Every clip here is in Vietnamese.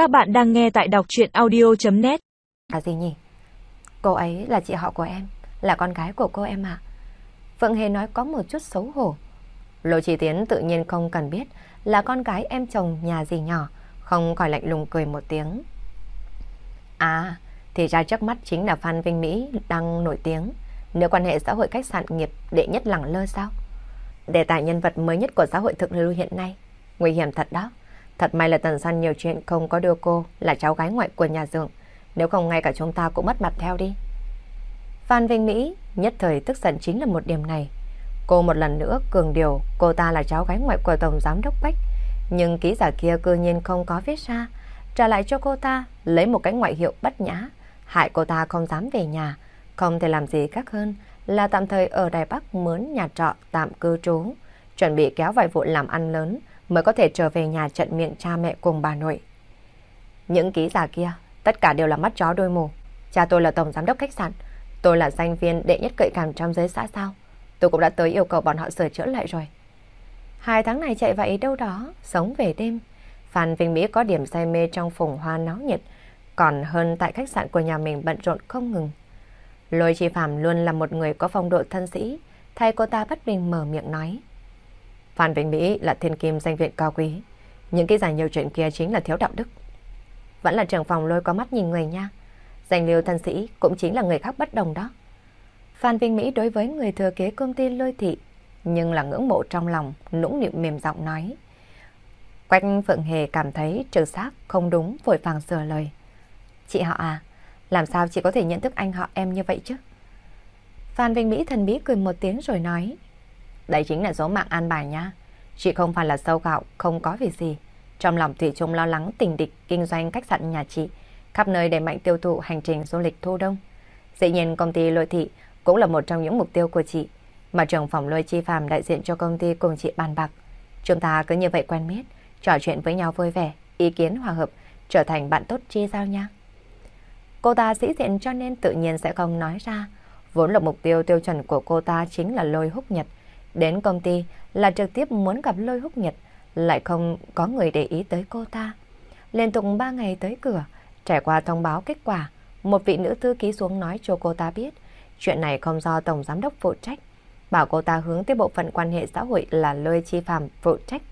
Các bạn đang nghe tại đọc chuyện audio.net À gì nhỉ? Cô ấy là chị họ của em, là con gái của cô em ạ. Phượng Hề nói có một chút xấu hổ. Lô Chỉ Tiến tự nhiên không cần biết là con gái em chồng nhà gì nhỏ, không khỏi lạnh lùng cười một tiếng. À, thì ra trước mắt chính là Phan Vinh Mỹ đang nổi tiếng. Nếu quan hệ xã hội cách sạn nghiệp đệ nhất lẳng lơ sao? Đề tài nhân vật mới nhất của xã hội thực lưu hiện nay. Nguy hiểm thật đó. Thật may là Tần San nhiều chuyện không có đưa cô là cháu gái ngoại của nhà dượng. Nếu không ngay cả chúng ta cũng mất mặt theo đi. Phan Vinh Mỹ nhất thời tức giận chính là một điểm này. Cô một lần nữa cường điều cô ta là cháu gái ngoại của Tổng Giám Đốc Bách. Nhưng ký giả kia cư nhiên không có viết ra. Trả lại cho cô ta, lấy một cái ngoại hiệu bất nhã. Hại cô ta không dám về nhà. Không thể làm gì khác hơn là tạm thời ở Đài Bắc mướn nhà trọ tạm cư trú. Chuẩn bị kéo vài vụ làm ăn lớn mới có thể trở về nhà trận miệng cha mẹ cùng bà nội. Những ký giả kia, tất cả đều là mắt chó đôi mù. Cha tôi là tổng giám đốc khách sạn, tôi là danh viên đệ nhất cậy cảm trong giới xã sao. Tôi cũng đã tới yêu cầu bọn họ sửa chữa lại rồi. Hai tháng này chạy vậy đâu đó, sống về đêm. Phan Vinh Mỹ có điểm say mê trong phùng hoa náo nhiệt, còn hơn tại khách sạn của nhà mình bận rộn không ngừng. Lôi Chi Phạm luôn là một người có phong độ thân sĩ, thay cô ta bất bình mở miệng nói. Phan Vĩnh Mỹ là thiên kim danh viện cao quý. Những cái giải nhiều chuyện kia chính là thiếu đạo đức. Vẫn là trưởng phòng lôi có mắt nhìn người nha. Danh liêu thân sĩ cũng chính là người khác bất đồng đó. Phan Vinh Mỹ đối với người thừa kế công ty lôi thị, nhưng là ngưỡng mộ trong lòng, nũng nịu mềm giọng nói. Quách Phượng Hề cảm thấy trừ xác không đúng, vội vàng sửa lời. Chị họ à, làm sao chị có thể nhận thức anh họ em như vậy chứ? Phan Vinh Mỹ thần bí cười một tiếng rồi nói. Đây chính là số mạng an bài nha. Chị không phải là sâu gạo, không có việc gì. Trong lòng Thủy Trung lo lắng tình địch kinh doanh khách sạn nhà chị, khắp nơi đẩy mạnh tiêu thụ hành trình du lịch thu đông. Dĩ nhiên công ty lôi thị cũng là một trong những mục tiêu của chị, mà trưởng phòng lôi chi phàm đại diện cho công ty cùng chị bàn bạc. Chúng ta cứ như vậy quen biết, trò chuyện với nhau vui vẻ, ý kiến hòa hợp, trở thành bạn tốt chi giao nha. Cô ta sĩ diện cho nên tự nhiên sẽ không nói ra. Vốn là mục tiêu tiêu chuẩn của cô ta chính là lôi húc nhật, Đến công ty là trực tiếp muốn gặp lôi húc nhật, lại không có người để ý tới cô ta. Liên tục 3 ngày tới cửa, trải qua thông báo kết quả, một vị nữ thư ký xuống nói cho cô ta biết, chuyện này không do Tổng Giám đốc phụ trách, bảo cô ta hướng tới bộ phận quan hệ xã hội là lôi chi phàm phụ trách.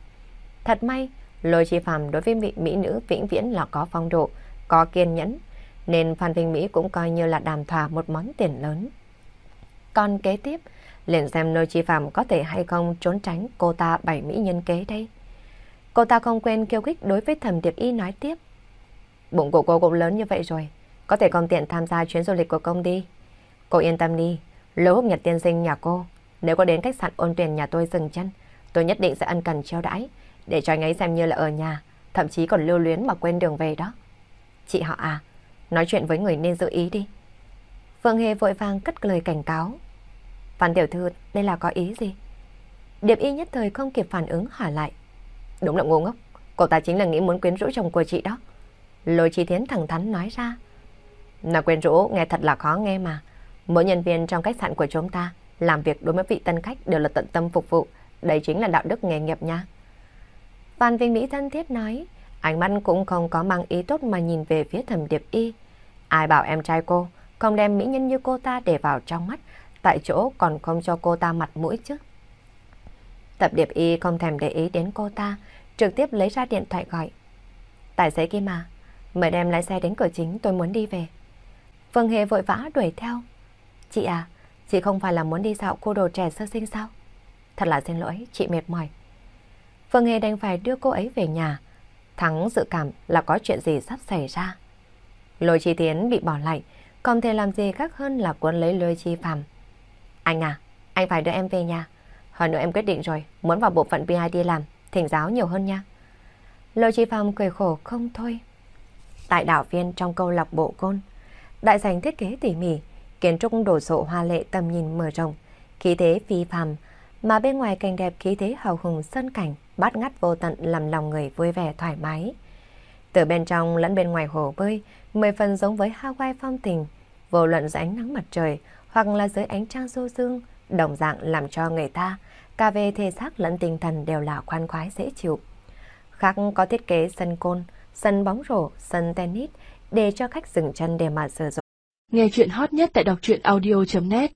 Thật may, lôi chi phàm đối với vị mỹ nữ vĩnh viễn là có phong độ, có kiên nhẫn, nên Phan Vinh Mỹ cũng coi như là đàm thỏa một món tiền lớn. Còn kế tiếp, liền xem nơi chi phạm có thể hay không trốn tránh cô ta bảy mỹ nhân kế đây. Cô ta không quên kêu khích đối với thẩm điệp y nói tiếp. Bụng của cô cũng lớn như vậy rồi, có thể còn tiện tham gia chuyến du lịch của công ty. Cô yên tâm đi, lưu húc nhật tiên sinh nhà cô, nếu có đến khách sạn ôn tuyển nhà tôi dừng chân, tôi nhất định sẽ ân cần treo đãi, để cho anh ấy xem như là ở nhà, thậm chí còn lưu luyến mà quên đường về đó. Chị họ à, nói chuyện với người nên giữ ý đi. Phương Hề vội vàng cất lời cảnh cáo. Phan tiểu thư, đây là có ý gì? Điệp y nhất thời không kịp phản ứng hỏi lại. Đúng là ngu ngốc, cô ta chính là nghĩ muốn quyến rũ chồng của chị đó. Lôi chi thiến thẳng thắn nói ra. Là quyến rũ nghe thật là khó nghe mà. Mỗi nhân viên trong khách sạn của chúng ta làm việc đối với vị tân khách đều là tận tâm phục vụ. Đây chính là đạo đức nghề nghiệp nha. Phan Vinh Mỹ thân thiết nói, ánh mắt cũng không có mang ý tốt mà nhìn về phía thẩm điệp y. Ai bảo em trai cô không đem mỹ nhân như cô ta để vào trong mắt, tại chỗ còn không cho cô ta mặt mũi chứ. Tập điệp y không thèm để ý đến cô ta, trực tiếp lấy ra điện thoại gọi. Tài xế kia mà, mời đem lái xe đến cửa chính tôi muốn đi về. Phương Hề vội vã đuổi theo. Chị à, chị không phải là muốn đi dạo cô đồ trẻ sơ sinh sao? Thật là xin lỗi, chị mệt mỏi. Phương Hề đành phải đưa cô ấy về nhà. Thắng dự cảm là có chuyện gì sắp xảy ra. Lôi chi tiến bị bỏ lại, không thể làm gì khác hơn là cuốn lấy lôi chi phàm. Anh à, anh phải đưa em về nhà. Hơn nữa em quyết định rồi, muốn vào bộ phận PI làm, thỉnh giáo nhiều hơn nha. Lôi Chi Phong cười khổ không thôi. Tại đảo viên trong câu lạc bộ côn, đại sảnh thiết kế tỉ mỉ, kiến trúc đổ sộ hoa lệ tầm nhìn mở rộng, khí thế phi phàm, mà bên ngoài cảnh đẹp khí thế hào hùng sơn cảnh, bát ngắt vô tận làm lòng người vui vẻ thoải mái. Từ bên trong lẫn bên ngoài hồ bơi, mười phần giống với Hawaii phong tình, vô luận dưới ánh nắng mặt trời hoặc là dưới ánh trăng du dương, đồng dạng làm cho người ta cả về thể xác lẫn tinh thần đều là khoan khoái dễ chịu. Khác có thiết kế sân côn, sân bóng rổ, sân tennis để cho khách dừng chân để mà sử dụng. Nghe chuyện hot nhất tại đọc truyện audio.net